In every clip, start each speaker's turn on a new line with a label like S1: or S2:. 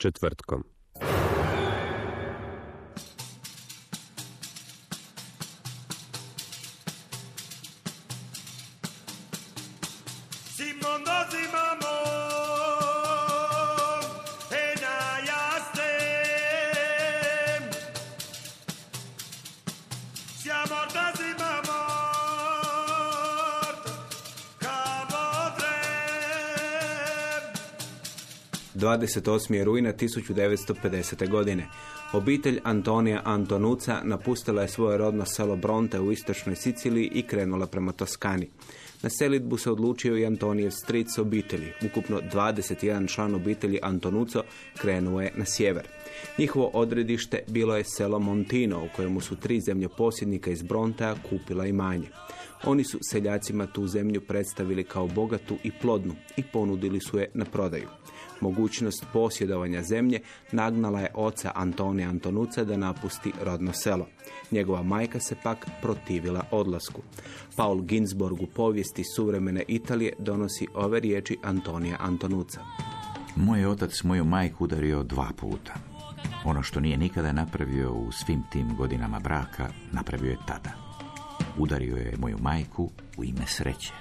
S1: Četvrtkom.
S2: 28. je rujna 1950. godine. Obitelj Antonija Antonuca napustila je svoje rodno selo Bronte u istočnoj Siciliji i krenula prema Toskani. Na selitbu se odlučio i Antonijev stric obitelji. Ukupno 21 član obitelji Antonuco krenuo je na sjever. Njihovo odredište bilo je selo Montino, u kojemu su tri zemljoposjednika iz Brontea kupila imanje. Oni su seljacima tu zemlju predstavili kao bogatu i plodnu i ponudili su je na prodaju. Mogućnost posjedovanja zemlje nagnala je oca Antonija Antonuca da napusti rodno selo. Njegova majka se pak protivila odlasku. Paul Ginsborg u povijesti suvremene Italije donosi ove riječi Antonija Antonuca.
S3: Moj otac moju majku udario dva puta. Ono što nije nikada napravio u svim tim godinama braka, napravio je tada. Udario je moju majku u ime sreće.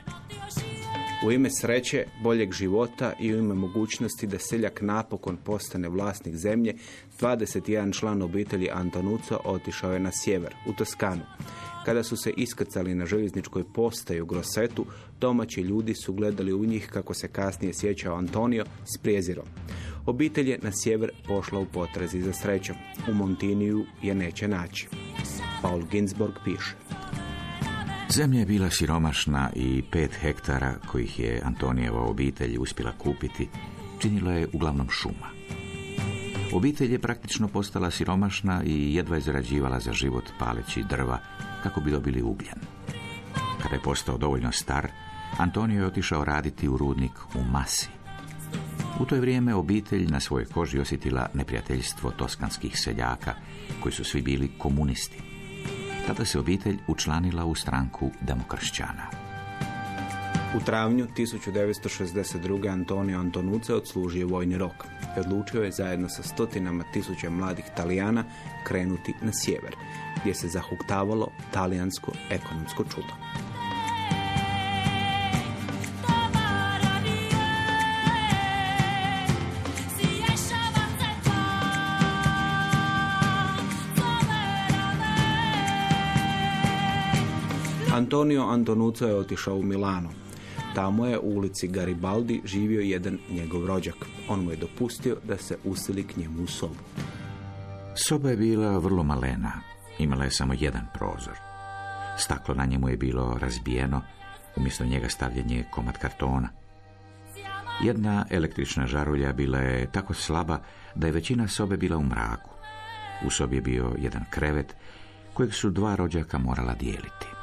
S2: U ime sreće, boljeg života i u ime mogućnosti da seljak napokon postane vlasnik zemlje, 21 član obitelji Antonuco otišao je na sjever, u Toskanu. Kada su se iskrcali na željezničkoj postaji u Grosetu, domaći ljudi su gledali u njih, kako se kasnije sjećao Antonio, s prijezirom. Obitelj je na sjever pošla u potrazi za srećom. U Montiniju je neće naći. Paul Ginsborg piše.
S3: Zemlja je bila siromašna i pet hektara kojih je Antonijeva obitelj uspjela kupiti, činila je uglavnom šuma. Obitelj je praktično postala siromašna i jedva je za život paleći drva kako bi dobili ugljen. Kada je postao dovoljno star, Antonio je otišao raditi u rudnik u Masi. U to je vrijeme obitelj na svojoj koži osjetila neprijateljstvo toskanskih seljaka, koji su svi bili komunisti. Tada se obitelj učlanila u stranku demokršćana.
S2: U travnju 1962. Antonio Antonuce odslužio vojni rok i odlučio je zajedno sa stotinama tisuća mladih Talijana krenuti na sjever, gdje se zahuktavalo talijansko ekonomsko čudo. Antonio Antonuco je otišao u Milano. Tamo je u ulici Garibaldi živio jedan njegov rođak. On mu je dopustio da se usili k njemu u sobu.
S3: Soba je bila vrlo malena, imala je samo jedan prozor. Staklo na njemu je bilo razbijeno, umjesto njega stavljen je komad kartona. Jedna električna žarulja bila je tako slaba da je većina sobe bila u mraku. U sobi je bio jedan krevet kojeg su dva rođaka morala dijeliti.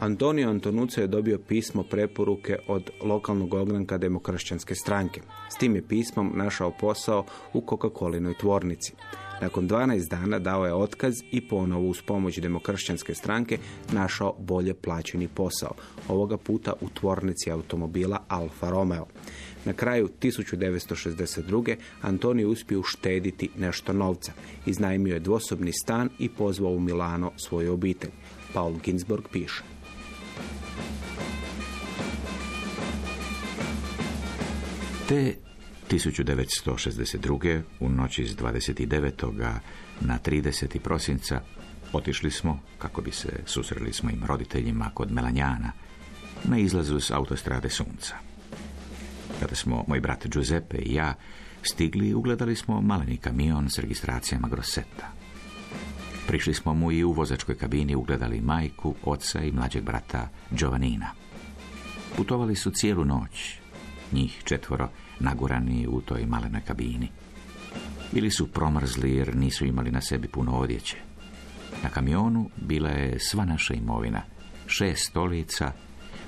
S2: Antonio Antonuce je dobio pismo preporuke od lokalnog ogranka demokršćanske stranke. S tim je pismom našao posao u Coca-Colinoj tvornici. Nakon 12 dana dao je otkaz i ponovo uz pomoć demokršćanske stranke našao bolje plaćeni posao. Ovoga puta u tvornici automobila Alfa Romeo. Na kraju 1962. Antonio uspio uštediti nešto novca. Iznajmio je dvosobni stan i pozvao u Milano svoju obitelj. Paul Ginsborg piše.
S3: Te 1962. u noći s 29. na 30. prosinca otišli smo, kako bi se susreli s mojim roditeljima kod Melanjana, na izlazu s autostrade Sunca. Kada smo moj brat Giuseppe i ja stigli, ugledali smo maleni kamion s registracijama Groseta. Prišli smo mu i u vozačkoj kabini ugledali majku, oca i mlađeg brata Giovannina. Putovali su cijelu noć, njih četvoro nagurani u toj malenoj kabini. Ili su promrzli jer nisu imali na sebi puno odjeće. Na kamionu bila je sva naša imovina, šest stolica,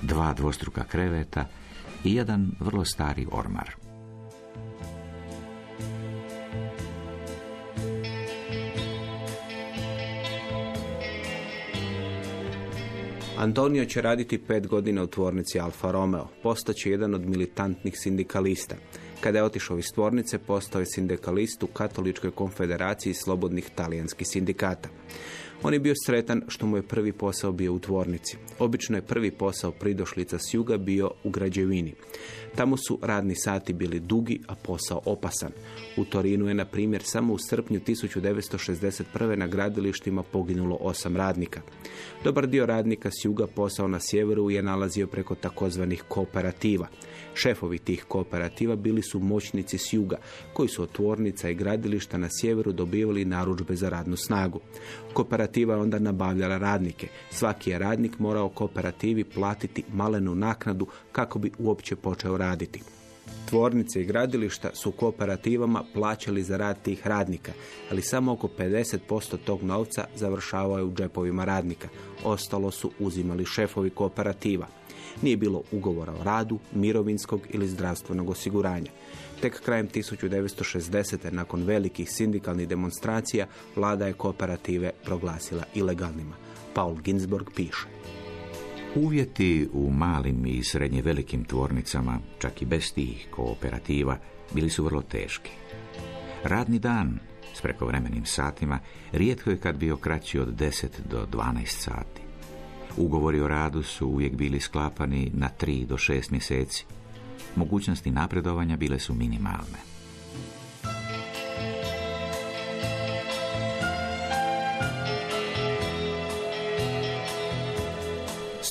S3: dva dvostruka kreveta i jedan vrlo stari ormar.
S2: Antonio će raditi pet godina u tvornici Alfa Romeo. Postaće jedan od militantnih sindikalista. Kada je otišao iz tvornice, postao je sindikalist u Katoličkoj konfederaciji slobodnih talijanskih sindikata. On je bio sretan što mu je prvi posao bio u tvornici. Obično je prvi posao pridošlica s juga bio u građevini. Tamo su radni sati bili dugi, a posao opasan. U Torinu je, na primjer, samo u srpnju 1961. na gradilištima poginulo osam radnika. Dobar dio radnika s juga posao na sjeveru je nalazio preko takozvanih kooperativa. Šefovi tih kooperativa bili su moćnici s juga, koji su od tvornica i gradilišta na sjeveru dobivali narudžbe za radnu snagu. Kooperativa je onda nabavljala radnike. Svaki je radnik morao kooperativi platiti malenu naknadu kako bi uopće počeo raditi. Tvornice i gradilišta su kooperativama plaćali za rad tih radnika, ali samo oko 50% tog novca završavao je u džepovima radnika. Ostalo su uzimali šefovi kooperativa. Nije bilo ugovora o radu, mirovinskog ili zdravstvenog osiguranja. Tek krajem 1960. nakon velikih sindikalnih demonstracija vlada je kooperative proglasila ilegalnima. Paul Ginsburg piše.
S3: Uvjeti u malim i srednje velikim tvornicama, čak i bez tih kooperativa, bili su vrlo teški. Radni dan s prekovremenim satima rijetko je kad bio kraći od 10 do 12 sati. Ugovori o radu su uvijek bili sklapani na 3 do 6 mjeseci. Mogućnosti napredovanja bile su minimalne.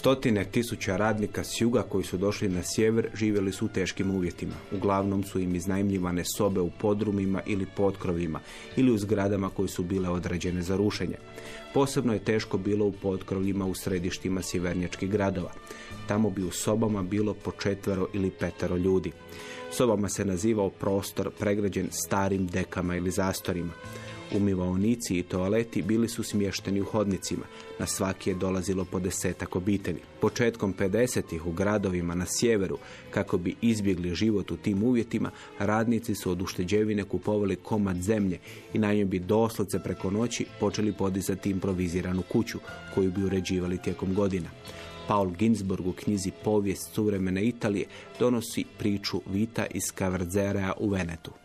S2: Stotine tisuća radnika s juga koji su došli na sjever živjeli su u teškim uvjetima. Uglavnom su im iznajmljivane sobe u podrumima ili potkrovima ili u zgradama koji su bile određene za rušenje. Posebno je teško bilo u potkrovljima u središtima sjevernjačkih gradova. Tamo bi u sobama bilo po četvero ili petero ljudi. Sobama se nazivao prostor pregrađen starim dekama ili zastorima. Umivaonici i toaleti bili su smješteni u hodnicima. Na svaki je dolazilo po desetak obitelji. Početkom 50. u gradovima na sjeveru, kako bi izbjegli život u tim uvjetima, radnici su od ušteđevine kupovali komad zemlje i na njoj bi doslovce preko noći počeli podizati improviziranu kuću koju bi uređivali tijekom godina. Paul Ginsburg u knjizi Povijest suvremene Italije donosi priču Vita iz Cavarzera u Venetu.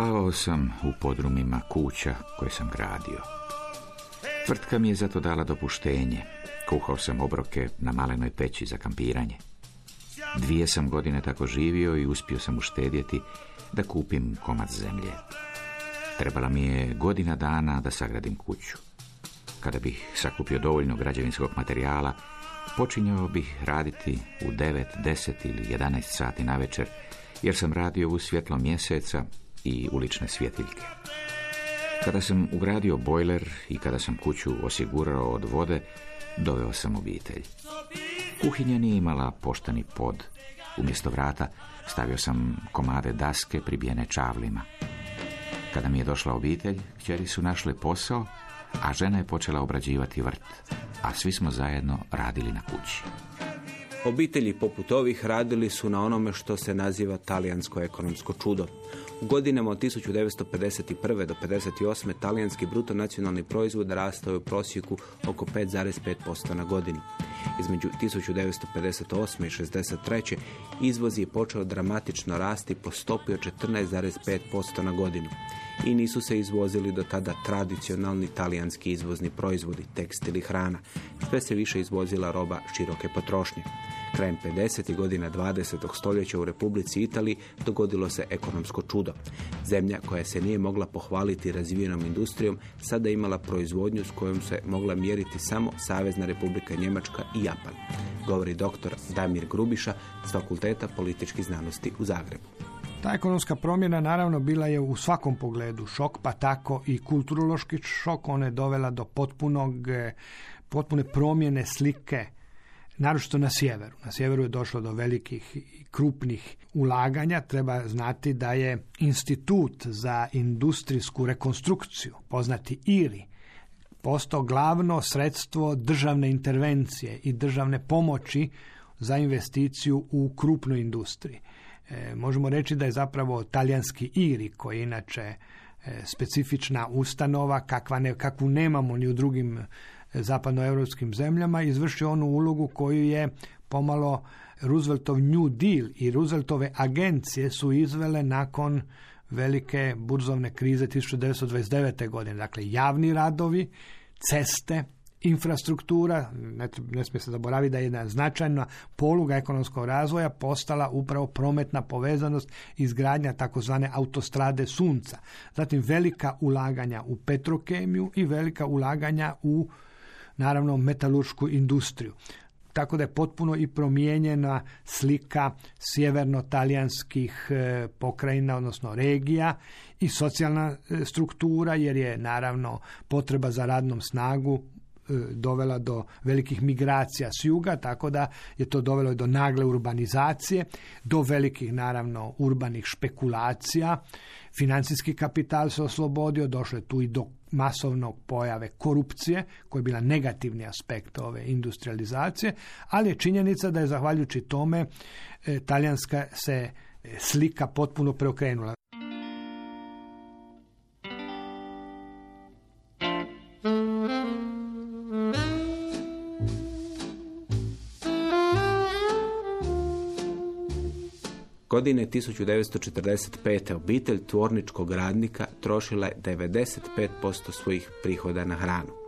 S3: Spavao sam u podrumima kuća koje sam gradio. Tvrtka mi je zato dala dopuštenje. Kuhao sam obroke na malenoj peći za kampiranje. Dvije sam godine tako živio i uspio sam uštedjeti da kupim komad zemlje. Trebala mi je godina dana da sagradim kuću. Kada bih sakupio dovoljno građevinskog materijala, počinjao bih raditi u 9, 10 ili 11 sati na večer, jer sam radio u svjetlo mjeseca i ulične svjetiljke. Kada sam ugradio bojler i kada sam kuću osigurao od vode, doveo sam obitelj. Kuhinja nije imala poštani pod. Umjesto vrata stavio sam komade daske pribijene čavlima. Kada mi je došla obitelj, kćeri su našle posao, a žena je počela obrađivati vrt, a svi smo zajedno radili na kući.
S2: Obitelji poput ovih radili su na onome što se naziva talijansko ekonomsko čudo. U godinama od 1951. do 58. talijanski bruto nacionalni proizvod rastao je u prosjeku oko 5,5% na godini. Između 1958. i 63. izvoz je počeo dramatično rasti po stopi od 14,5% na godinu i nisu se izvozili do tada tradicionalni talijanski izvozni proizvodi, tekstil i hrana. Sve se više izvozila roba široke potrošnje. Krajem 50. godina 20. stoljeća u Republici Italiji dogodilo se ekonomsko čudo. Zemlja koja se nije mogla pohvaliti razvijenom industrijom sada imala proizvodnju s kojom se mogla mjeriti samo Savezna Republika Njemačka i Japan, govori doktor Damir Grubiša s Fakulteta političkih znanosti u Zagrebu.
S4: Ta ekonomska promjena naravno bila je u svakom pogledu šok, pa tako i kulturološki šok. Ona je dovela do potpunog, eh, potpune promjene slike naročito na sjeveru. Na sjeveru je došlo do velikih i krupnih ulaganja. Treba znati da je Institut za industrijsku rekonstrukciju, poznati IRI, postao glavno sredstvo državne intervencije i državne pomoći za investiciju u krupnoj industriji. E, možemo reći da je zapravo talijanski IRI, koji je inače e, specifična ustanova, kakva ne, kakvu nemamo ni u drugim zapadnoevropskim zemljama, izvršio onu ulogu koju je pomalo Rooseveltov New Deal i Rooseveltove agencije su izvele nakon velike burzovne krize 1929. godine. Dakle, javni radovi, ceste, infrastruktura, ne, ne smije se zaboraviti da je jedna značajna poluga ekonomskog razvoja postala upravo prometna povezanost izgradnja takozvane autostrade sunca. Zatim velika ulaganja u petrokemiju i velika ulaganja u naravno metaluršku industriju. Tako da je potpuno i promijenjena slika sjeverno-talijanskih e, pokrajina, odnosno regija i socijalna e, struktura, jer je naravno potreba za radnom snagu dovela do velikih migracija s juga, tako da je to dovelo do nagle urbanizacije, do velikih naravno urbanih špekulacija. Financijski kapital se oslobodio, došlo je tu i do masovnog pojave korupcije, koja je bila negativni aspekt ove industrializacije, ali je činjenica da je zahvaljujući tome e, talijanska se e, slika potpuno preokrenula.
S2: Godine 1945. obitelj tvorničkog radnika trošila je 95% svojih prihoda na hranu.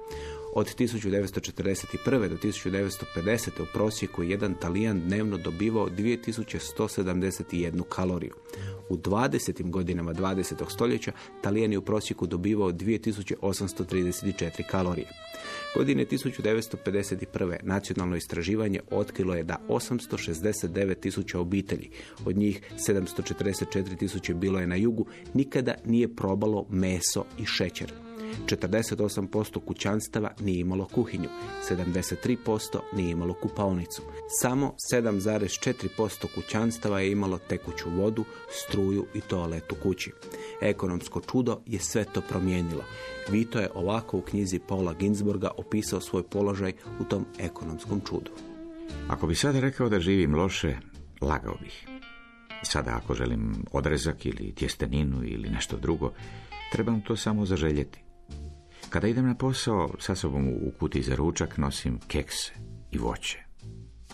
S2: Od 1941. do 1950. u prosjeku jedan talijan dnevno dobivao 2171 kaloriju. U 20. godinama 20. stoljeća talijan je u prosjeku dobivao 2834 kalorije. Godine 1951. nacionalno istraživanje otkrilo je da 869 tisuća obitelji, od njih 744 tisuće bilo je na jugu, nikada nije probalo meso i šećer. 48% kućanstava nije imalo kuhinju, 73% nije imalo kupaonicu. Samo 7,4% kućanstava je imalo tekuću vodu, struju i toalet u kući. Ekonomsko čudo je sve to promijenilo. Vito je ovako u knjizi Paula Ginsburga opisao svoj položaj u tom ekonomskom čudu.
S3: Ako bi sad rekao da živim loše, lagao bih. Sada ako želim odrezak ili tjesteninu ili nešto drugo, trebam to samo zaželjeti. Kada idem na posao, sa sobom u kuti za ručak nosim kekse i voće.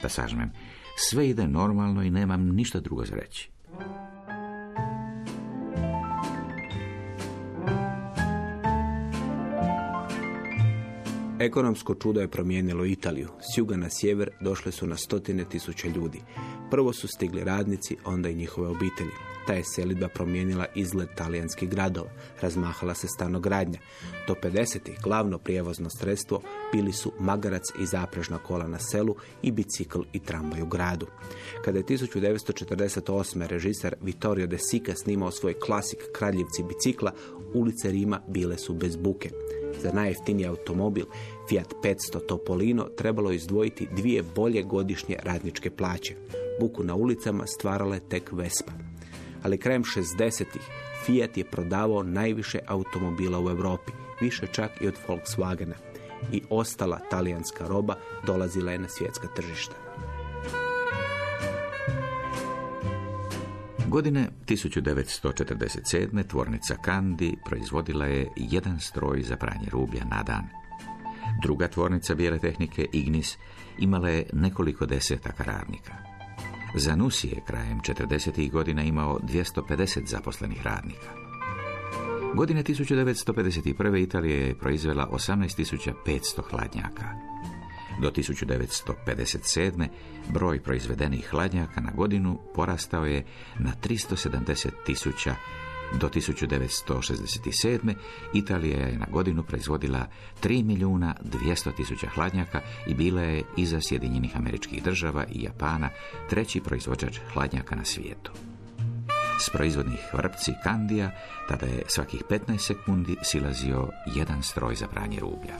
S3: Da sažmem, sve ide normalno i nemam ništa drugo za reći.
S2: Ekonomsko čudo je promijenilo Italiju. S juga na sjever došle su na stotine tisuća ljudi. Prvo su stigli radnici, onda i njihove obitelji. Ta je selidba promijenila izgled talijanskih gradova, razmahala se stanogradnja. Do 50. glavno prijevozno sredstvo bili su magarac i zaprežna kola na selu i bicikl i tramvaj u gradu. Kada je 1948. režiser Vittorio De Sica snimao svoj klasik Kraljevci bicikla, ulice Rima bile su bez buke. Za najjeftiniji automobil Fiat 500 Topolino trebalo izdvojiti dvije bolje godišnje radničke plaće. Buku na ulicama stvarala je tek Vespa. Ali krajem 60-ih Fiat je prodavao najviše automobila u Europi, više čak i od Volkswagena. I ostala talijanska roba dolazila je na svjetska tržišta.
S3: Godine 1947. tvornica Kandi proizvodila je jedan stroj za pranje rublja na dan. Druga tvornica bijele tehnike Ignis imala je nekoliko desetaka radnika. Zanussi je krajem 40. godina imao 250 zaposlenih radnika. Godine 1951. Italija je proizvela 18.500 hladnjaka. Do 1957. broj proizvedenih hladnjaka na godinu porastao je na 370.000 do 1967. Italija je na godinu proizvodila 3 milijuna 200 tisuća hladnjaka i bila je iza Sjedinjenih američkih država i Japana treći proizvođač hladnjaka na svijetu. S proizvodnih vrpci Kandija tada je svakih 15 sekundi silazio jedan stroj za pranje rublja.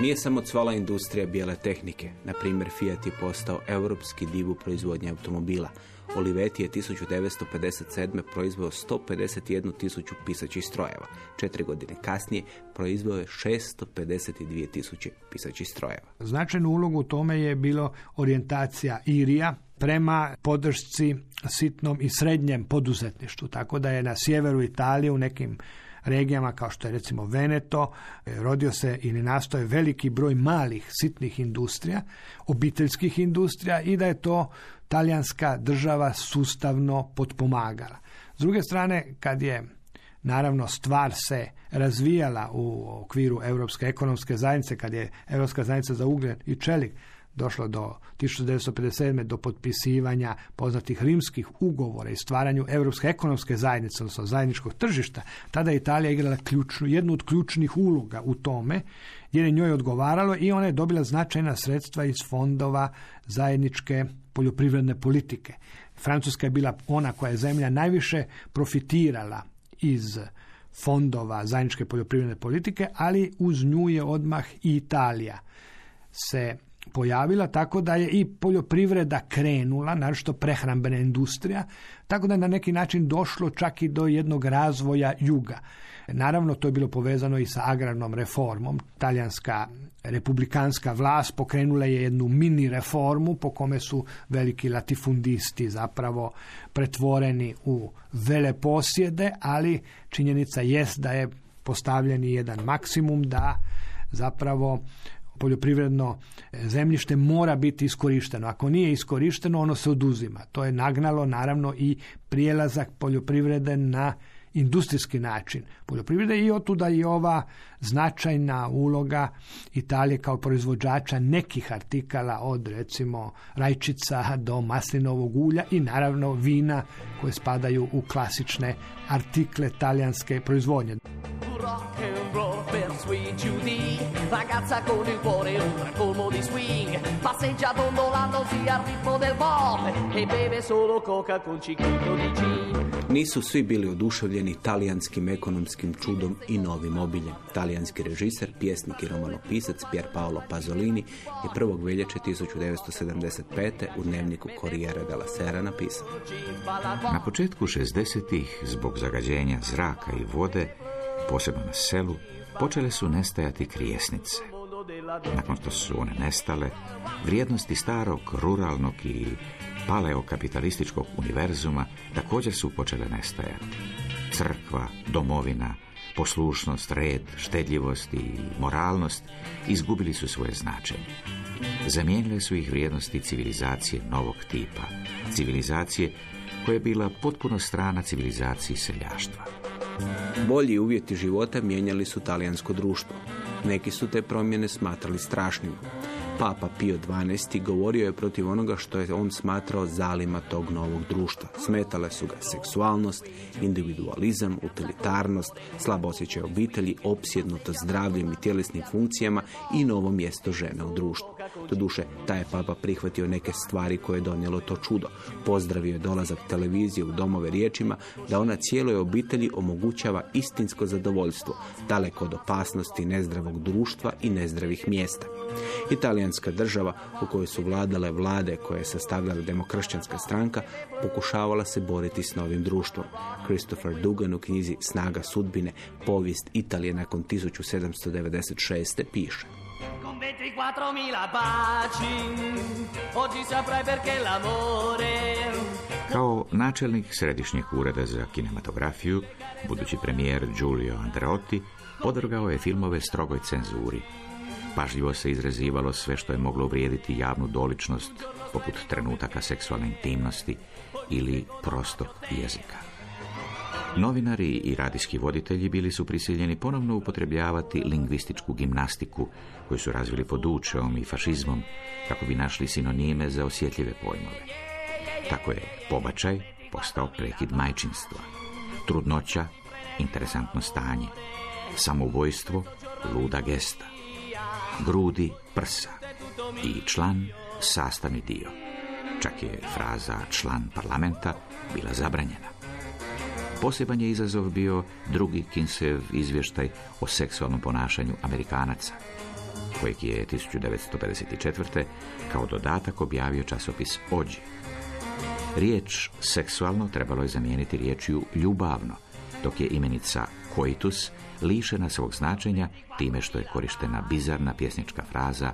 S2: Nije samo cvala industrija bijele tehnike. Na primjer, Fiat je postao europski divu proizvodnje automobila. Olivetti je 1957. proizveo 151 tisuću pisaćih strojeva. Četiri godine kasnije proizveo je 652 tisuće pisaćih strojeva.
S4: Značajnu ulogu u tome je bilo orijentacija Irija prema podršci sitnom i srednjem poduzetništvu. Tako da je na sjeveru Italije u nekim regijama kao što je recimo Veneto, e, rodio se ili nastoje veliki broj malih sitnih industrija, obiteljskih industrija i da je to talijanska država sustavno potpomagala. S druge strane, kad je naravno stvar se razvijala u okviru Europske ekonomske zajednice, kad je Europska zajednica za ugljen i čelik došlo do 1957. do potpisivanja poznatih rimskih ugovora i stvaranju Europske ekonomske zajednice, odnosno zajedničkog tržišta, tada je Italija igrala ključnu, jednu od ključnih uloga u tome, jer je njoj odgovaralo i ona je dobila značajna sredstva iz fondova zajedničke poljoprivredne politike. Francuska je bila ona koja je zemlja najviše profitirala iz fondova zajedničke poljoprivredne politike, ali uz nju je odmah i Italija se pojavila, tako da je i poljoprivreda krenula, naročito prehrambena industrija, tako da je na neki način došlo čak i do jednog razvoja juga. Naravno, to je bilo povezano i sa agrarnom reformom. Talijanska republikanska vlast pokrenula je jednu mini reformu po kome su veliki latifundisti zapravo pretvoreni u veleposjede, ali činjenica jest da je postavljen jedan maksimum da zapravo poljoprivredno zemljište mora biti iskorišteno. Ako nije iskorišteno, ono se oduzima. To je nagnalo naravno i prijelazak poljoprivrede na industrijski način poljoprivrede i otuda i ova značajna uloga Italije kao proizvođača nekih artikala od recimo rajčica do maslinovog ulja i naravno vina koje spadaju u klasične artikle talijanske proizvodnje.
S5: Ragazza con il cuore colmo di swing dondolandosi al ritmo del pop E beve solo coca con ciclino di gin
S2: Nisu svi bili oduševljeni talijanskim ekonomskim čudom i novim obiljem. Talijanski režiser, pjesnik i romanopisac Pier Paolo Pasolini je 1. veljače 1975. u dnevniku Corriere della Sera napisao.
S3: Na početku 60-ih, zbog zagađenja zraka i vode, posebno na selu, počele su nestajati krijesnice. Nakon što su one nestale, vrijednosti starog, ruralnog i paleokapitalističkog univerzuma također su počele nestajati. Crkva, domovina, poslušnost, red, štedljivost i moralnost izgubili su svoje značenje. Zamijenile su ih vrijednosti civilizacije novog tipa, civilizacije koja je bila potpuno strana civilizaciji seljaštva.
S2: Bolji uvjeti života mijenjali su talijansko društvo. Neki su te promjene smatrali strašnima. Papa Pio XII. govorio je protiv onoga što je on smatrao zalima tog novog društva. Smetale su ga seksualnost, individualizam, utilitarnost, slabo osjećaj obitelji, opsjednutost zdravljem i tjelesnim funkcijama i novo mjesto žene u društvu. Doduše, taj je papa prihvatio neke stvari koje je donijelo to čudo. Pozdravio je dolazak televizije u domove riječima da ona cijeloj obitelji omogućava istinsko zadovoljstvo, daleko od opasnosti nezdravog društva i nezdravih mjesta. Italijanska država u kojoj su vladale vlade koje je sastavljala demokršćanska stranka pokušavala se boriti s novim društvom. Christopher Dugan u knjizi Snaga sudbine, povijest Italije nakon 1796. piše.
S5: Con 24.000 baci Oggi saprai perché l'amore
S3: Kao načelnik Središnjeg ureda za kinematografiju, budući premijer Giulio Andreotti podvrgao je filmove strogoj cenzuri. Pažljivo se izrezivalo sve što je moglo uvrijediti javnu doličnost, poput trenutaka seksualne intimnosti ili prostog jezika. Novinari i radijski voditelji bili su prisiljeni ponovno upotrebljavati lingvističku gimnastiku koju su razvili pod učeom i fašizmom kako bi našli sinonime za osjetljive pojmove. Tako je pobačaj postao prekid majčinstva, trudnoća, interesantno stanje, samoubojstvo, luda gesta, grudi, prsa i član, sastavni dio. Čak je fraza član parlamenta bila zabranjena. Poseban je izazov bio drugi Kinsev izvještaj o seksualnom ponašanju Amerikanaca, kojeg je 1954. kao dodatak objavio časopis Ođi. Riječ seksualno trebalo je zamijeniti riječju ljubavno, dok je imenica coitus lišena svog značenja time što je korištena bizarna pjesnička fraza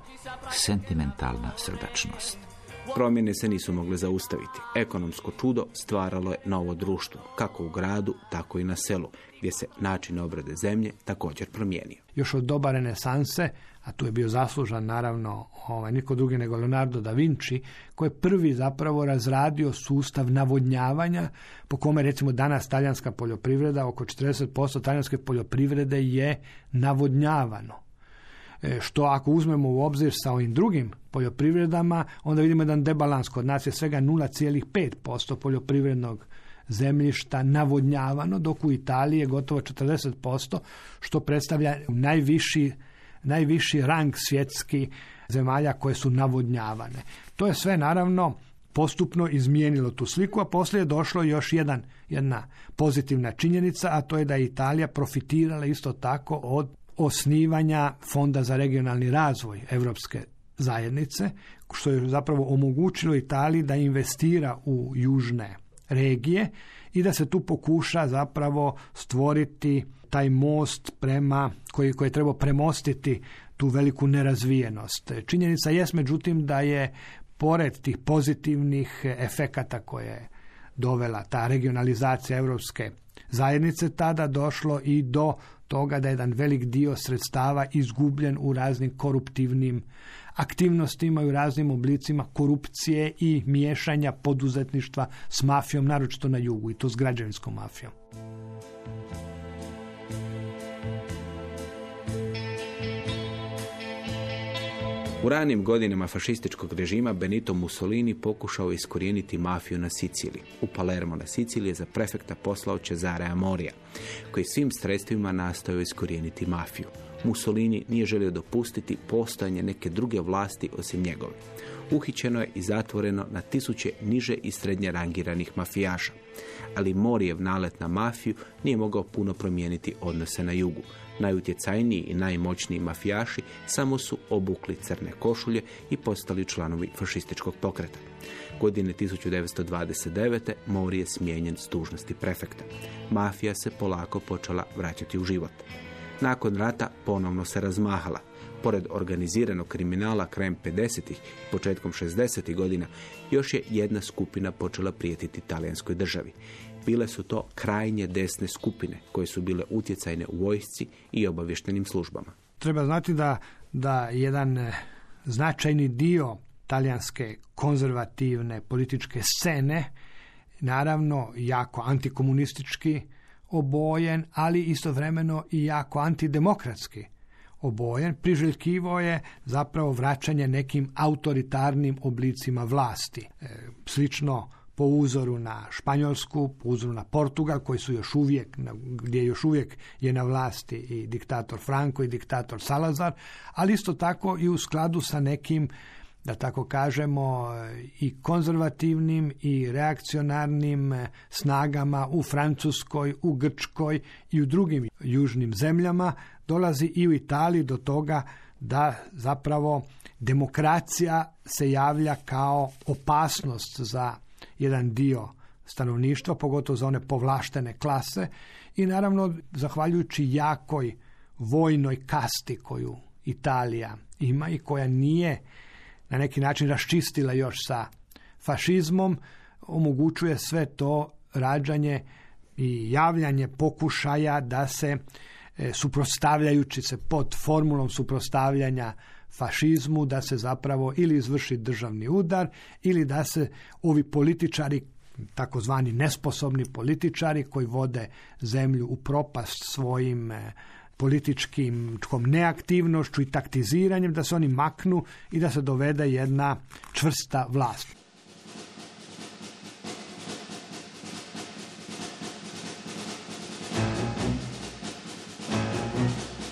S3: sentimentalna srdačnost.
S2: Promjene se nisu mogle zaustaviti. Ekonomsko čudo stvaralo je novo društvo, kako u gradu, tako i na selu, gdje se način obrade zemlje također promijenio.
S4: Još od doba renesanse, a tu je bio zaslužan naravno ovaj, niko drugi nego Leonardo da Vinci, koji je prvi zapravo razradio sustav navodnjavanja, po kome recimo danas talijanska poljoprivreda, oko 40% talijanske poljoprivrede je navodnjavano. E, što ako uzmemo u obzir sa ovim drugim poljoprivredama, onda vidimo jedan debalans. Kod nas je svega 0,5% poljoprivrednog zemljišta navodnjavano, dok u Italiji je gotovo 40%, što predstavlja najviši, najviši rang svjetski zemalja koje su navodnjavane. To je sve naravno postupno izmijenilo tu sliku, a poslije je došlo još jedan, jedna pozitivna činjenica, a to je da je Italija profitirala isto tako od osnivanja Fonda za regionalni razvoj Europske zajednice, što je zapravo omogućilo Italiji da investira u južne regije i da se tu pokuša zapravo stvoriti taj most prema koji, koji je trebao premostiti tu veliku nerazvijenost. Činjenica jest međutim da je pored tih pozitivnih efekata koje je dovela ta regionalizacija europske zajednice tada došlo i do toga da je jedan velik dio sredstava izgubljen u raznim koruptivnim aktivnostima i u raznim oblicima korupcije i miješanja poduzetništva s mafijom, naročito na jugu i to s građevinskom mafijom.
S2: U ranim godinama fašističkog režima Benito Mussolini pokušao iskorijeniti mafiju na Siciliji. U Palermo na Siciliji je za prefekta poslao Cezare Amorija, koji svim sredstvima nastojao iskorijeniti mafiju. Mussolini nije želio dopustiti postojanje neke druge vlasti osim njegove. Uhićeno je i zatvoreno na tisuće niže i srednje rangiranih mafijaša. Ali Morijev nalet na mafiju nije mogao puno promijeniti odnose na jugu. Najutjecajniji i najmoćniji mafijaši samo su obukli crne košulje i postali članovi fašističkog pokreta. Godine 1929. Mori je smijenjen s dužnosti prefekta. Mafija se polako počela vraćati u život. Nakon rata ponovno se razmahala. Pored organiziranog kriminala krajem 50. i početkom 60. godina još je jedna skupina počela prijetiti talijanskoj državi. Bile su to krajnje desne skupine koje su bile utjecajne u vojsci i obavještenim službama.
S4: Treba znati da, da jedan eh, značajni dio talijanske konzervativne političke scene, naravno jako antikomunistički obojen, ali istovremeno i jako antidemokratski obojen, priželjkivo je zapravo vraćanje nekim autoritarnim oblicima vlasti. E, slično po uzoru na Španjolsku, po uzoru na Portugal, koji su još uvijek, gdje još uvijek je na vlasti i diktator Franco i diktator Salazar, ali isto tako i u skladu sa nekim da tako kažemo, i konzervativnim i reakcionarnim snagama u Francuskoj, u Grčkoj i u drugim južnim zemljama, dolazi i u Italiji do toga da zapravo demokracija se javlja kao opasnost za jedan dio stanovništva, pogotovo za one povlaštene klase i naravno zahvaljujući jakoj vojnoj kasti koju Italija ima i koja nije na neki način raščistila još sa fašizmom, omogućuje sve to rađanje i javljanje pokušaja da se e, suprotstavljajući se pod formulom suprotstavljanja fašizmu da se zapravo ili izvrši državni udar ili da se ovi političari takozvani nesposobni političari koji vode zemlju u propast svojim e, političkim neaktivnošću i taktiziranjem, da se oni maknu i da se dovede jedna čvrsta vlast.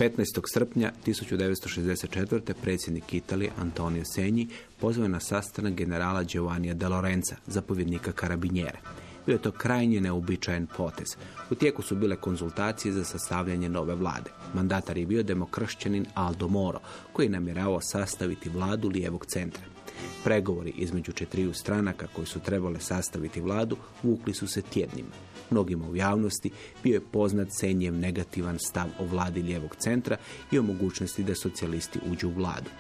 S2: 15. srpnja 1964. predsjednik Italije Antonio Senji pozvao na sastanak generala Giovannija de Lorenza, zapovjednika karabinjere. Bio je to krajnje neobičajen potez. U tijeku su bile konzultacije za sastavljanje nove vlade. Mandatar je bio demokršćanin Aldo Moro, koji je namjeravao sastaviti vladu lijevog centra. Pregovori između četiriju stranaka koji su trebale sastaviti vladu vukli su se tjednima. Mnogima u javnosti bio je poznat senjem negativan stav o vladi lijevog centra i o mogućnosti da socijalisti uđu u vladu.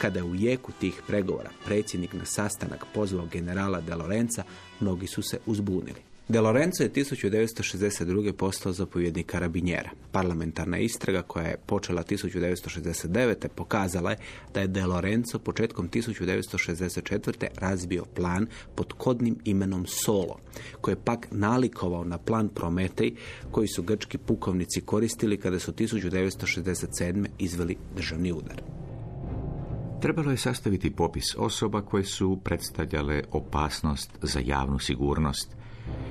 S2: Kada je u jeku tih pregovora predsjednik na sastanak pozvao generala De Lorenza, mnogi su se uzbunili. De Lorenzo je 1962. postao zapovjednik karabinjera. Parlamentarna istraga koja je počela 1969. pokazala je da je De Lorenzo početkom 1964. razbio plan pod kodnim imenom Solo, koji je pak nalikovao na plan Prometej koji su grčki pukovnici koristili kada su 1967. izveli državni udar.
S3: Trebalo je sastaviti popis osoba koje su predstavljale opasnost za javnu sigurnost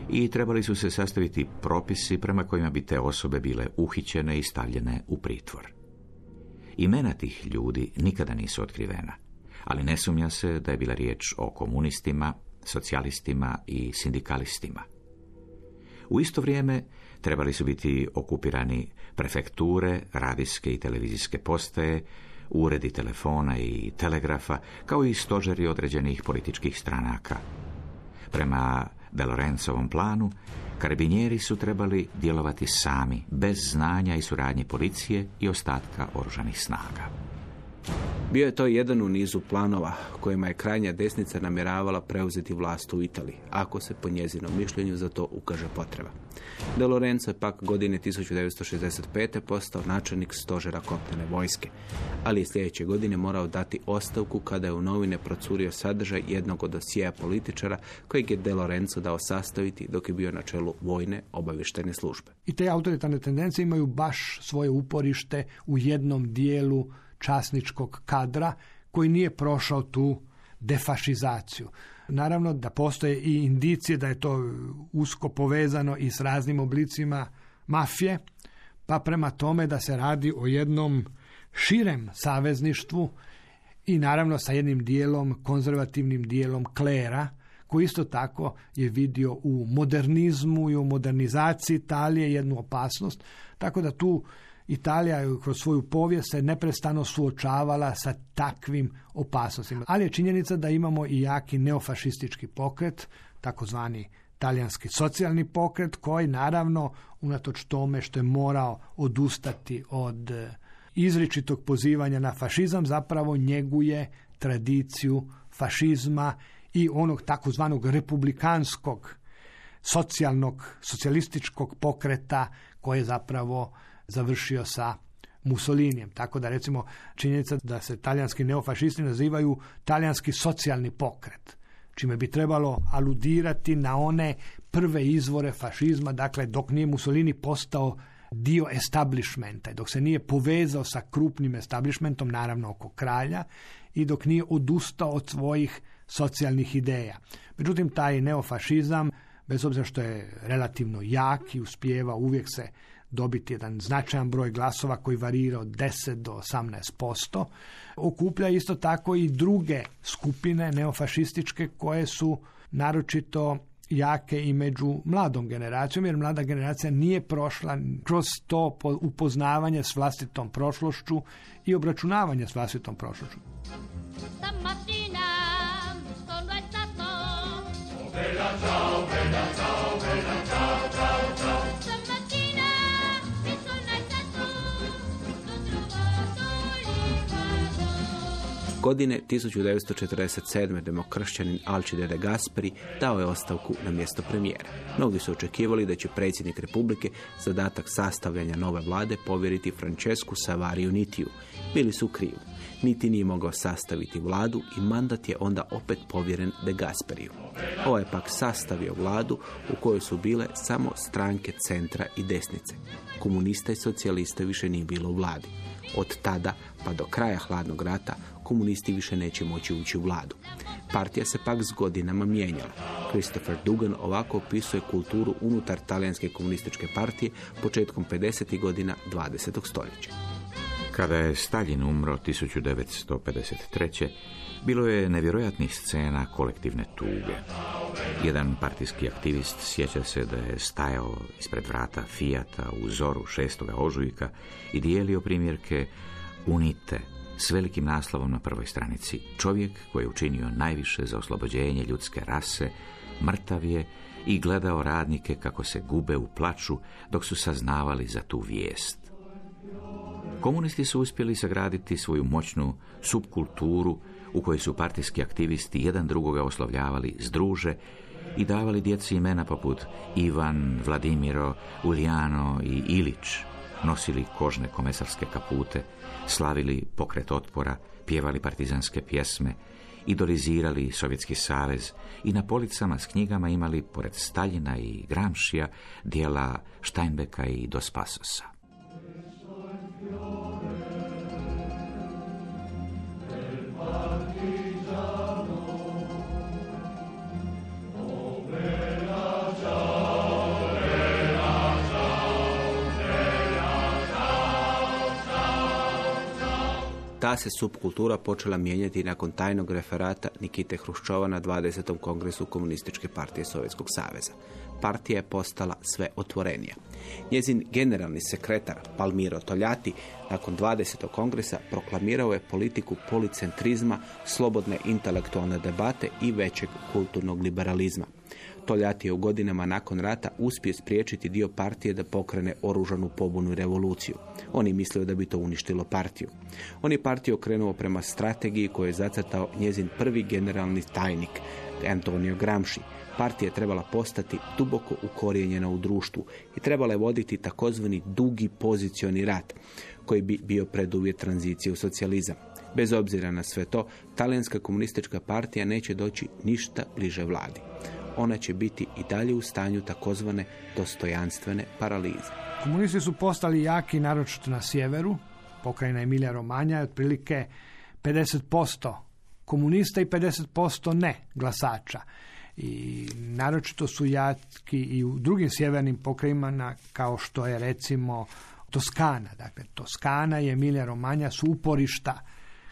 S3: i trebali su se sastaviti propisi prema kojima bi te osobe bile uhićene i stavljene u pritvor. Imena tih ljudi nikada nisu otkrivena, ali ne sumnja se da je bila riječ o komunistima, socijalistima i sindikalistima. U isto vrijeme trebali su biti okupirani prefekture, radijske i televizijske postaje, uredi telefona i telegrafa, kao i stožeri određenih političkih stranaka. Prema Lorenzovom planu, karabinjeri su trebali djelovati sami, bez znanja i suradnje policije i ostatka oružanih snaga.
S2: Bio je to jedan u nizu planova kojima je krajnja desnica namjeravala preuzeti vlast u Italiji, ako se po njezinom mišljenju za to ukaže potreba. De Lorenzo je pak godine 1965. postao načelnik stožera kopnene vojske, ali je sljedeće godine morao dati ostavku kada je u novine procurio sadržaj jednog od osijeja političara kojeg je De Lorenzo dao sastaviti dok je bio na čelu vojne obavještajne službe.
S4: I te autoritarne tendencije imaju baš svoje uporište u jednom dijelu časničkog kadra koji nije prošao tu defašizaciju. Naravno da postoje i indicije da je to usko povezano i s raznim oblicima mafije, pa prema tome da se radi o jednom širem savezništvu i naravno sa jednim dijelom, konzervativnim dijelom klera, koji isto tako je vidio u modernizmu i u modernizaciji Italije jednu opasnost, tako da tu Italija je kroz svoju povijest se neprestano suočavala sa takvim opasnostima. Ali je činjenica da imamo i jaki neofašistički pokret, takozvani talijanski socijalni pokret, koji naravno, unatoč tome što je morao odustati od e, izričitog pozivanja na fašizam, zapravo njeguje tradiciju fašizma i onog takozvanog republikanskog socijalnog, socijalističkog pokreta koje zapravo završio sa Mussolinijem. Tako da recimo činjenica da se talijanski neofašisti nazivaju talijanski socijalni pokret, čime bi trebalo aludirati na one prve izvore fašizma, dakle dok nije Mussolini postao dio establishmenta, dok se nije povezao sa krupnim establishmentom, naravno oko kralja, i dok nije odustao od svojih socijalnih ideja. Međutim, taj neofašizam, bez obzira što je relativno jak i uspijeva uvijek se dobiti jedan značajan broj glasova koji varira od 10 do 18%. Okuplja isto tako i druge skupine neofašističke koje su naročito jake i među mladom generacijom, jer mlada generacija nije prošla kroz to upoznavanje s vlastitom prošlošću i obračunavanje s vlastitom prošlošću.
S2: Godine 1947. demokršćanin Alcide de Gasperi dao je ostavku na mjesto premijera. Mnogi su očekivali da će predsjednik Republike zadatak sastavljanja nove vlade povjeriti Francesku Savariju Nitiju. Bili su krivu. Niti nije mogao sastaviti vladu i mandat je onda opet povjeren de Gasperiju. Ovaj je pak sastavio vladu u kojoj su bile samo stranke centra i desnice. Komunista i socijalista više nije bilo u vladi. Od tada pa do kraja hladnog rata komunisti više neće moći ući u vladu. Partija se pak s godinama mijenjala. Christopher Dugan ovako opisuje kulturu unutar talijanske komunističke partije početkom 50. godina 20. stoljeća.
S3: Kada je Stalin umro 1953. bilo je nevjerojatnih scena kolektivne tuge. Jedan partijski aktivist sjeća se da je stajao ispred vrata Fijata u zoru 6. ožujka i dijelio primjerke Unite s velikim naslovom na prvoj stranici. Čovjek koji je učinio najviše za oslobođenje ljudske rase, mrtav je i gledao radnike kako se gube u plaću dok su saznavali za tu vijest. Komunisti su uspjeli sagraditi svoju moćnu subkulturu u kojoj su partijski aktivisti jedan drugoga oslovljavali združe i davali djeci imena poput Ivan, Vladimiro, Uljano i Ilić, nosili kožne komesarske kapute, slavili pokret otpora, pjevali partizanske pjesme, idolizirali Sovjetski savez i na policama s knjigama imali, pored Staljina i Gramšija, dijela Steinbecka i Dos Passosa.
S2: Ta se subkultura počela mijenjati nakon tajnog referata Nikite Hruščova na 20. kongresu Komunističke partije Sovjetskog saveza. Partija je postala sve otvorenija. Njezin generalni sekretar Palmiro Toljati nakon 20. kongresa proklamirao je politiku policentrizma, slobodne intelektualne debate i većeg kulturnog liberalizma. Toljati je u godinama nakon rata uspio spriječiti dio partije da pokrene oružanu pobunu i revoluciju. Oni mislio da bi to uništilo partiju. On je partiju okrenuo prema strategiji koju je zacrtao njezin prvi generalni tajnik, Antonio Gramsci. Partija je trebala postati duboko ukorijenjena u društvu i trebala je voditi takozvani dugi pozicioni rat, koji bi bio preduvjet tranzicije u socijalizam. Bez obzira na sve to, talijanska komunistička partija neće doći ništa bliže vladi ona će biti i dalje u stanju takozvane dostojanstvene paralize.
S4: Komunisti su postali jaki, naročito na sjeveru, pokrajina Emilija Romanja, otprilike 50% komunista i 50% ne glasača. I naročito su jaki i u drugim sjevernim pokrajinama kao što je recimo Toskana. Dakle, Toskana i Emilija Romanja su uporišta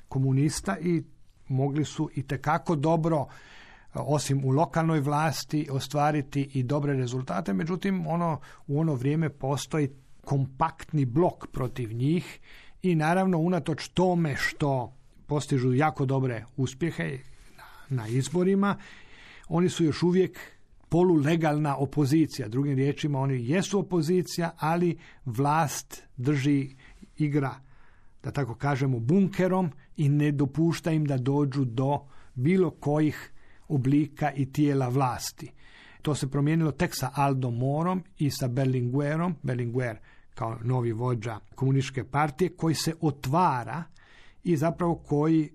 S4: komunista i mogli su i tekako dobro osim u lokalnoj vlasti ostvariti i dobre rezultate, međutim ono u ono vrijeme postoji kompaktni blok protiv njih i naravno unatoč tome što postižu jako dobre uspjehe na, izborima, oni su još uvijek polulegalna opozicija. Drugim riječima, oni jesu opozicija, ali vlast drži igra, da tako kažemo, bunkerom i ne dopušta im da dođu do bilo kojih oblika i tijela vlasti. To se promijenilo tek sa Aldo Morom i sa Berlinguerom, Berlinguer kao novi vođa komunističke partije, koji se otvara i zapravo koji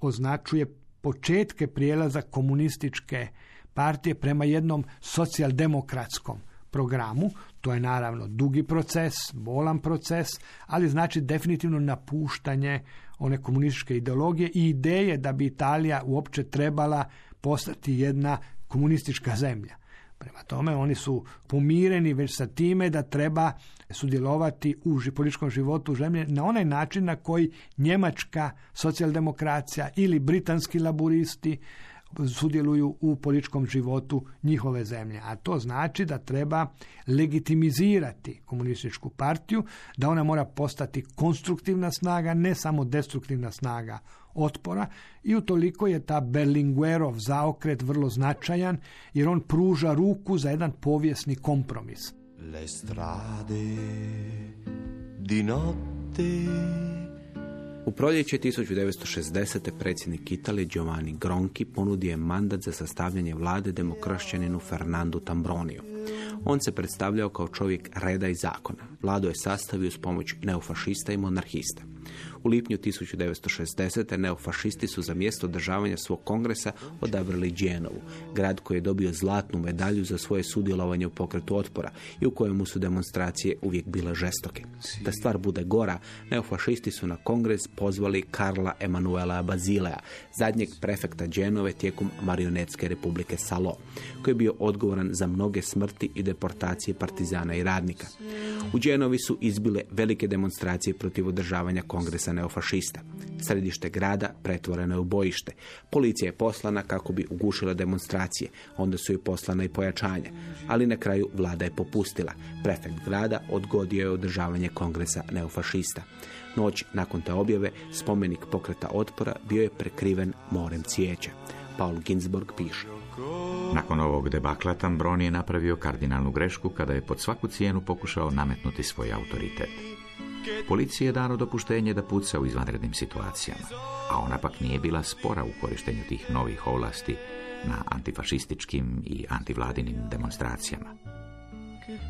S4: označuje početke prijelaza komunističke partije prema jednom socijaldemokratskom programu. To je naravno dugi proces, bolan proces, ali znači definitivno napuštanje one komunističke ideologije i ideje da bi Italija uopće trebala postati jedna komunistička zemlja. Prema tome oni su pomireni već sa time da treba sudjelovati u političkom životu zemlje na onaj način na koji njemačka socijaldemokracija ili britanski laburisti sudjeluju u političkom životu njihove zemlje. A to znači da treba legitimizirati komunističku partiju, da ona mora postati konstruktivna snaga, ne samo destruktivna snaga otpora i utoliko je ta Berlinguerov zaokret vrlo značajan jer on pruža ruku za jedan povijesni kompromis.
S6: Le strade di notte
S2: U proljeće 1960. predsjednik Italije Giovanni Gronchi ponudio je mandat za sastavljanje vlade demokršćaninu Fernandu Tambroniju. On se predstavljao kao čovjek reda i zakona. Vladu je sastavio s pomoć neofašista i monarhista. U lipnju 1960. neofašisti su za mjesto održavanja svog kongresa odabrali Dženovu, grad koji je dobio zlatnu medalju za svoje sudjelovanje u pokretu otpora i u kojemu su demonstracije uvijek bile žestoke. Da stvar bude gora, neofašisti su na kongres pozvali Karla Emanuela Bazilea, zadnjeg prefekta Dženove tijekom marionetske republike Salo, koji je bio odgovoran za mnoge smrti i deportacije partizana i radnika. U Dženovi su izbile velike demonstracije protiv održavanja kongresa neofašista. Središte grada pretvoreno je u bojište. Policija je poslana kako bi ugušila demonstracije. Onda su joj poslana i pojačanja. Ali na kraju vlada je popustila. Prefekt grada odgodio je održavanje kongresa neofašista. Noć nakon te objave spomenik pokreta otpora bio je prekriven morem cijeća. Paul Ginsburg piše.
S3: Nakon ovog debakla Tambroni je napravio kardinalnu grešku kada je pod svaku cijenu pokušao nametnuti svoj autoritet. Policiji je dano dopuštenje da puca u izvanrednim situacijama, a ona pak nije bila spora u korištenju tih novih ovlasti na antifašističkim i antivladinim demonstracijama.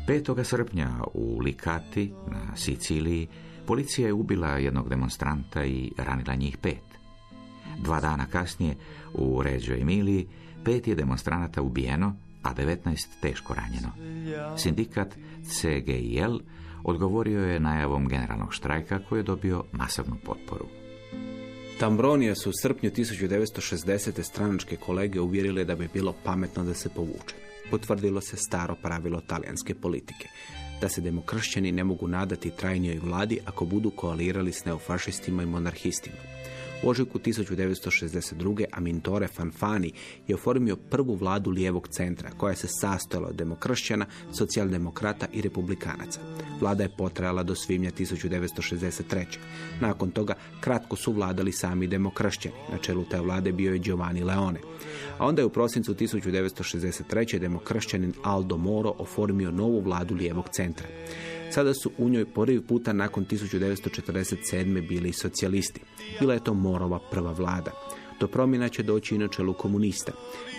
S3: 5. srpnja u Likati na Siciliji policija je ubila jednog demonstranta i ranila njih pet. Dva dana kasnije u Reggio Emiliji pet je demonstranata ubijeno, a 19 teško ranjeno. Sindikat CGIL odgovorio je najavom generalnog štrajka koji je dobio masovnu potporu.
S2: Tambronija su u srpnju 1960. stranačke kolege uvjerile da bi bilo pametno da se povuče. Potvrdilo se staro pravilo talijanske politike, da se demokršćani ne mogu nadati trajnijoj vladi ako budu koalirali s neofašistima i monarhistima. U ožujku 1962. Amintore Fanfani je oformio prvu vladu lijevog centra, koja se sastojala od demokršćana, socijaldemokrata i republikanaca. Vlada je potrajala do svibnja 1963. Nakon toga kratko su vladali sami demokršćani. Na čelu te vlade bio je Giovanni Leone. A onda je u prosincu 1963. demokršćanin Aldo Moro oformio novu vladu lijevog centra. Sada su u njoj prvi puta nakon 1947. bili socijalisti. Bila je to Morova prva vlada. Do promjena će doći i na čelu komunista.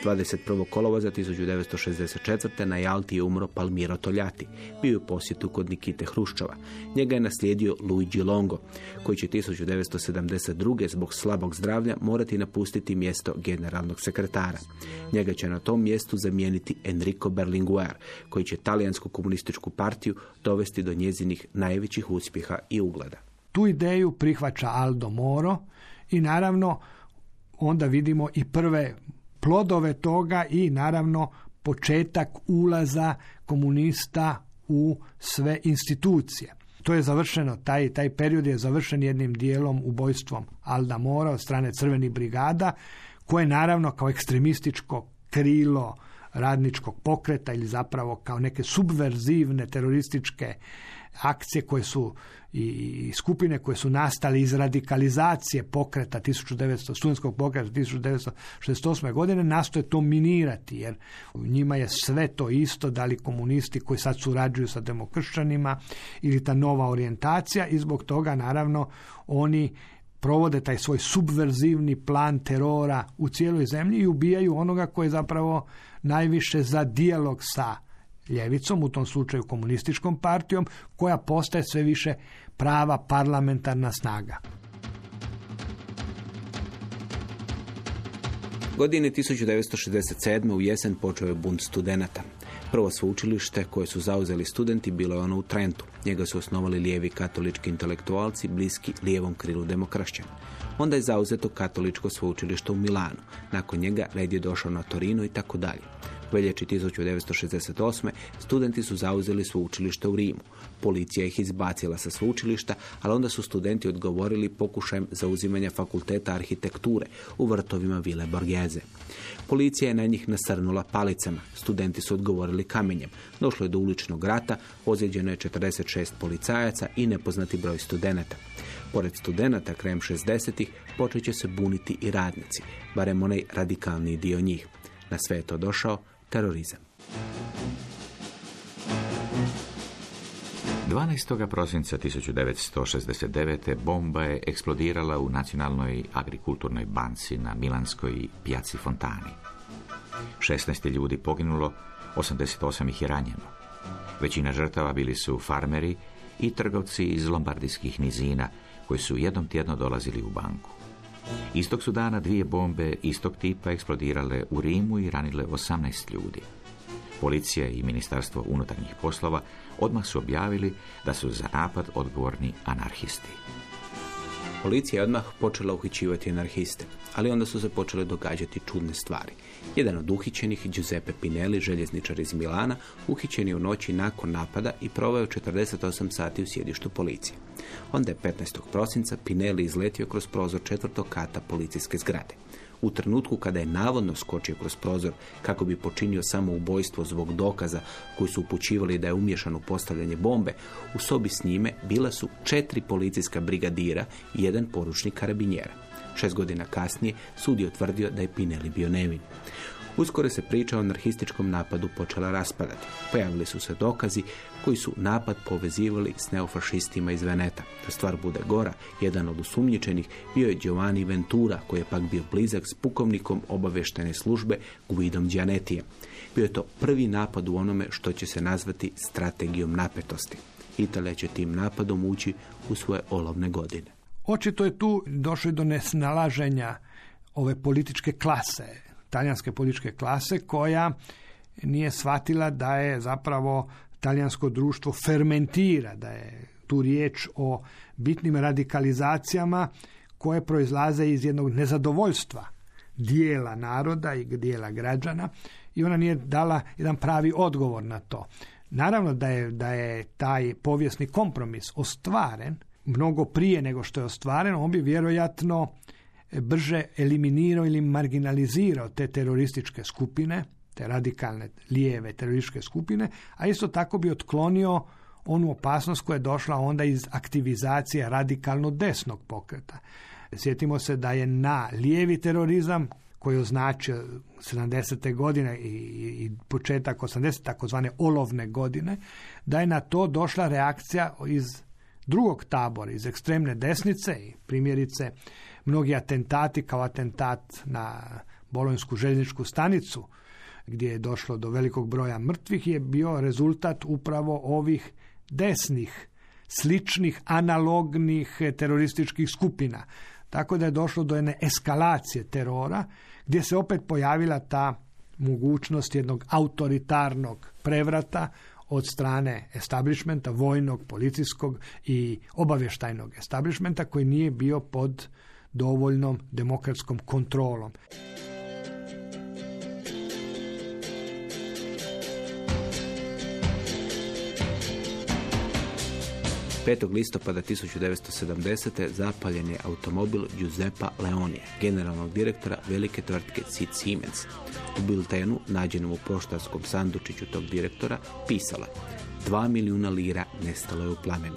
S2: 21. kolovoza 1964. na Jalti je umro Palmiro Toljati. Bio je u posjetu kod Nikite Hruščova. Njega je naslijedio Luigi Longo, koji će 1972. zbog slabog zdravlja morati napustiti mjesto generalnog sekretara. Njega će na tom mjestu zamijeniti Enrico Berlinguer, koji će talijansku komunističku partiju dovesti do njezinih najvećih uspjeha i ugleda.
S4: Tu ideju prihvaća Aldo Moro i naravno onda vidimo i prve plodove toga i naravno početak ulaza komunista u sve institucije. To je završeno, taj, taj period je završen jednim dijelom ubojstvom Alda Mora od strane crvenih brigada, koje naravno kao ekstremističko krilo radničkog pokreta ili zapravo kao neke subverzivne terorističke akcije koje su i skupine koje su nastale iz radikalizacije pokreta 1900, studentskog pokreta 1968. godine nastoje to minirati jer u njima je sve to isto, da li komunisti koji sad surađuju sa demokršćanima ili ta nova orijentacija i zbog toga naravno oni provode taj svoj subverzivni plan terora u cijeloj zemlji i ubijaju onoga koji je zapravo najviše za dijalog sa ljevicom, u tom slučaju komunističkom partijom, koja postaje sve više prava parlamentarna snaga.
S2: Godine 1967. u jesen počeo je bunt studenata. Prvo sveučilište koje su zauzeli studenti bilo je ono u Trentu. Njega su osnovali lijevi katolički intelektualci bliski lijevom krilu demokršćana. Onda je zauzeto katoličko sveučilište u Milanu. Nakon njega red je došao na Torino i tako dalje. Veljači 1968. studenti su zauzeli sveučilište u Rimu. Policija ih izbacila sa sveučilišta, ali onda su studenti odgovorili pokušajem zauzimanja fakulteta arhitekture u vrtovima Vile Borghese. Policija je na njih nasrnula palicama. Studenti su odgovorili kamenjem. Došlo je do uličnog rata, ozlijeđeno je 46 policajaca i nepoznati broj studenata. Pored studenata krajem 60-ih počet će se buniti i radnici, barem onaj radikalniji dio njih. Na sve je to došao terorizam.
S3: 12. prosinca 1969. bomba je eksplodirala u Nacionalnoj agrikulturnoj banci na Milanskoj pjaci Fontani. 16 je ljudi poginulo, 88 ih je ranjeno. Većina žrtava bili su farmeri i trgovci iz lombardijskih nizina koji su jednom tjedno dolazili u banku. Istog su dana dvije bombe istog tipa eksplodirale u Rimu i ranile 18 ljudi. Policija i Ministarstvo unutarnjih poslova odmah su objavili da su za napad odgovorni anarhisti.
S2: Policija je odmah počela uhićivati anarhiste, ali onda su se počele događati čudne stvari. Jedan od uhićenih, Giuseppe Pinelli, željezničar iz Milana, uhićen je u noći nakon napada i proveo 48 sati u sjedištu policije. Onda je 15. prosinca Pinelli izletio kroz prozor četvrtog kata policijske zgrade. U trenutku kada je navodno skočio kroz prozor kako bi počinio samo ubojstvo zbog dokaza koji su upućivali da je umješan postavljanje bombe, u sobi s njime bila su četiri policijska brigadira i jedan poručnik karabinjera. Šest godina kasnije sud je utvrdio da je Pinelli bio nevin. Uskoro se priča o anarhističkom napadu počela raspadati. Pojavili su se dokazi koji su napad povezivali s neofašistima iz Veneta. Da stvar bude gora, jedan od osumnjičenih bio je Giovanni Ventura, koji je pak bio blizak s pukovnikom obaveštene službe Guidom Gianettijem. Bio je to prvi napad u onome što će se nazvati strategijom napetosti. Italija će tim napadom ući u svoje olovne godine.
S4: Očito je tu došlo do nesnalaženja ove političke klase, talijanske političke klase koja nije shvatila da je zapravo talijansko društvo fermentira, da je tu riječ o bitnim radikalizacijama koje proizlaze iz jednog nezadovoljstva dijela naroda i dijela građana i ona nije dala jedan pravi odgovor na to. Naravno da je, da je taj povijesni kompromis ostvaren mnogo prije nego što je ostvaren, on bi vjerojatno brže eliminirao ili marginalizirao te terorističke skupine, te radikalne lijeve terorističke skupine, a isto tako bi otklonio onu opasnost koja je došla onda iz aktivizacije radikalno desnog pokreta. Sjetimo se da je na lijevi terorizam koji označio 70. godine i, i početak 80. takozvane olovne godine, da je na to došla reakcija iz drugog tabora, iz ekstremne desnice i primjerice mnogi atentati kao atentat na Bolonjsku željezničku stanicu gdje je došlo do velikog broja mrtvih je bio rezultat upravo ovih desnih, sličnih, analognih terorističkih skupina. Tako da je došlo do jedne eskalacije terora gdje se opet pojavila ta mogućnost jednog autoritarnog prevrata od strane establishmenta, vojnog, policijskog i obavještajnog establishmenta koji nije bio pod dovoljnom demokratskom kontrolom.
S2: 5. listopada 1970. zapaljen je automobil Giuseppa Leonije, generalnog direktora velike tvrtke Sid Siemens. U biltenu, nađenom u poštarskom sandučiću tog direktora, pisala 2 milijuna lira nestalo je u plamenu.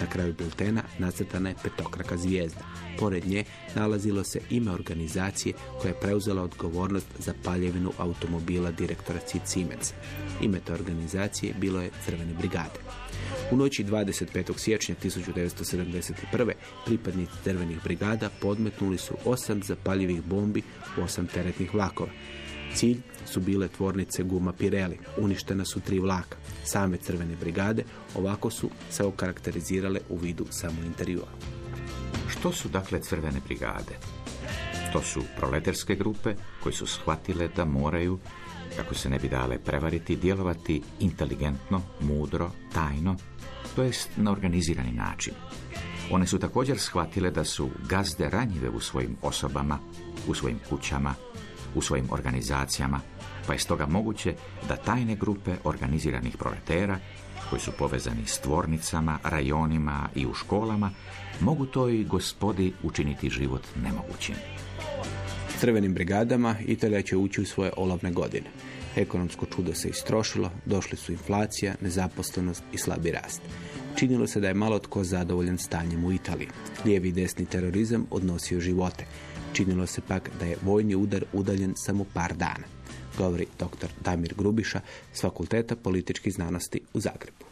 S2: Na kraju biltena nacrtana je petokraka zvijezda. Pored nje nalazilo se ime organizacije koja je preuzela odgovornost za paljevinu automobila direktora Cid Siemens. Ime te organizacije bilo je Crvene brigade. U noći 25. siječnja 1971. pripadnici crvenih brigada podmetnuli su osam zapaljivih bombi u osam teretnih vlakova. Cilj su bile tvornice guma Pirelli. Uništena su tri vlaka. Same crvene brigade ovako su se okarakterizirale u vidu samo intervjua.
S3: Što su dakle crvene brigade? To su proletarske grupe koje su shvatile da moraju, kako se ne bi dale prevariti, djelovati inteligentno, mudro, tajno, to jest na organizirani način. One su također shvatile da su gazde ranjive u svojim osobama, u svojim kućama, u svojim organizacijama, pa je stoga moguće da tajne grupe organiziranih proletera, koji su povezani s tvornicama, rajonima i u školama, mogu toj gospodi učiniti život nemogućim.
S2: Crvenim brigadama Italija će ući u svoje olovne godine. Ekonomsko čudo se istrošilo, došli su inflacija, nezaposlenost i slabi rast. Činilo se da je malo tko zadovoljan stanjem u Italiji. Lijevi i desni terorizam odnosio živote. Činilo se pak da je vojni udar udaljen samo par dana govori dr. Damir Grubiša s Fakulteta političkih znanosti u Zagrebu.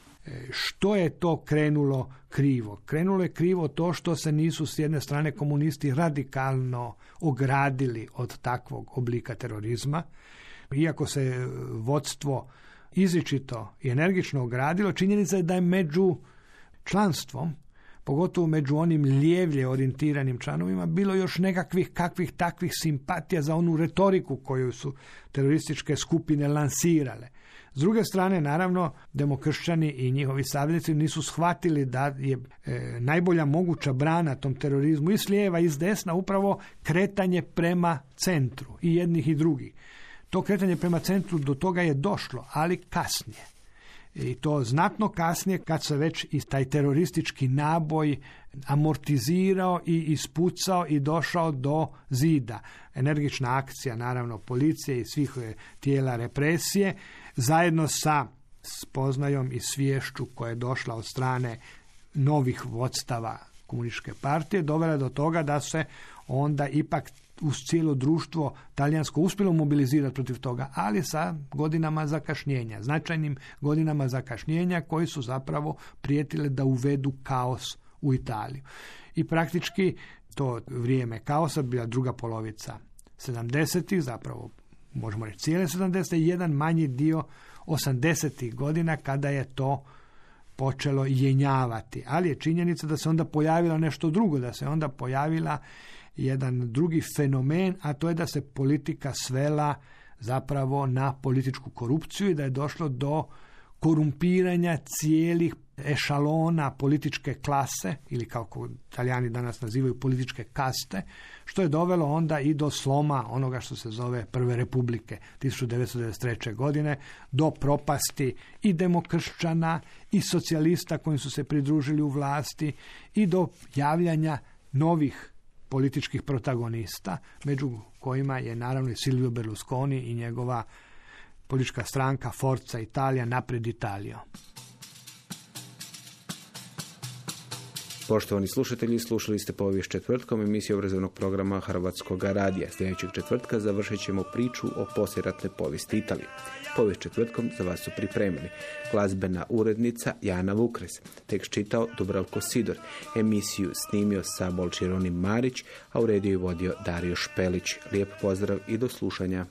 S4: Što je to krenulo krivo? Krenulo je krivo to što se nisu s jedne strane komunisti radikalno ogradili od takvog oblika terorizma. Iako se vodstvo izričito i energično ogradilo, činjenica je da je među članstvom, pogotovo među onim lijevlje orijentiranim članovima, bilo još nekakvih kakvih takvih simpatija za onu retoriku koju su terorističke skupine lansirale. S druge strane, naravno, demokršćani i njihovi savjetnici nisu shvatili da je e, najbolja moguća brana tom terorizmu i s lijeva i s desna upravo kretanje prema centru i jednih i drugih. To kretanje prema centru do toga je došlo, ali kasnije. I to znatno kasnije kad se već i taj teroristički naboj amortizirao i ispucao i došao do zida. Energična akcija naravno policije i svih e, tijela represije zajedno sa spoznajom i sviješću koja je došla od strane novih vodstava komunističke partije dovela do toga da se onda ipak uz cijelo društvo talijansko uspjelo mobilizirati protiv toga, ali sa godinama zakašnjenja, značajnim godinama zakašnjenja koji su zapravo prijetile da uvedu kaos u Italiju. I praktički to vrijeme kaosa bila druga polovica 70. zapravo možemo reći cijele 70. i jedan manji dio 80. godina kada je to počelo jenjavati. Ali je činjenica da se onda pojavilo nešto drugo, da se onda pojavila jedan drugi fenomen, a to je da se politika svela zapravo na političku korupciju i da je došlo do korumpiranja cijelih ešalona političke klase ili kako italijani danas nazivaju političke kaste, što je dovelo onda i do sloma onoga što se zove Prve republike 1993. godine, do propasti i demokršćana i socijalista koji su se pridružili u vlasti i do javljanja novih političkih protagonista, među kojima je naravno i Silvio Berlusconi i njegova politička stranka Forza Italija, Napred Italija.
S2: Poštovani slušatelji, slušali ste povijest četvrtkom emisiju obrazovnog programa Hrvatskog radija. Sljedećeg četvrtka završit ćemo priču o posjeratne povijesti Italije. Povijest četvrtkom za vas su pripremili. Glazbena urednica Jana Vukres. Tekst čitao Dubravko Sidor. Emisiju snimio sa Bolčironim Marić, a u rediju vodio Dario Špelić. Lijep pozdrav i do slušanja.